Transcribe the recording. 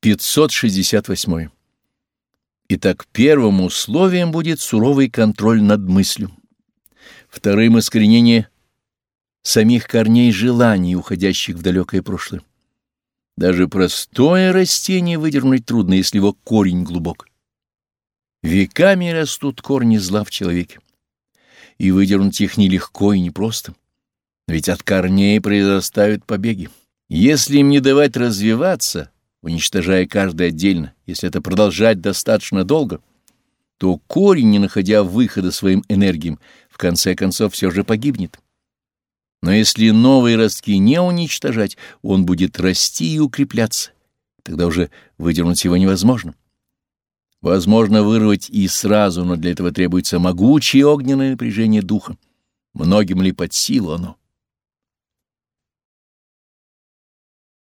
568. Итак, первым условием будет суровый контроль над мыслью. Вторым — искоренение самих корней желаний, уходящих в далекое прошлое. Даже простое растение выдернуть трудно, если его корень глубок. Веками растут корни зла в человеке, и выдернуть их нелегко и непросто, ведь от корней произрастают побеги. Если им не давать развиваться — уничтожая каждый отдельно, если это продолжать достаточно долго, то корень, не находя выхода своим энергиям, в конце концов все же погибнет. Но если новые ростки не уничтожать, он будет расти и укрепляться, тогда уже выдернуть его невозможно. Возможно вырвать и сразу, но для этого требуется могучее огненное напряжение духа. Многим ли под силу оно?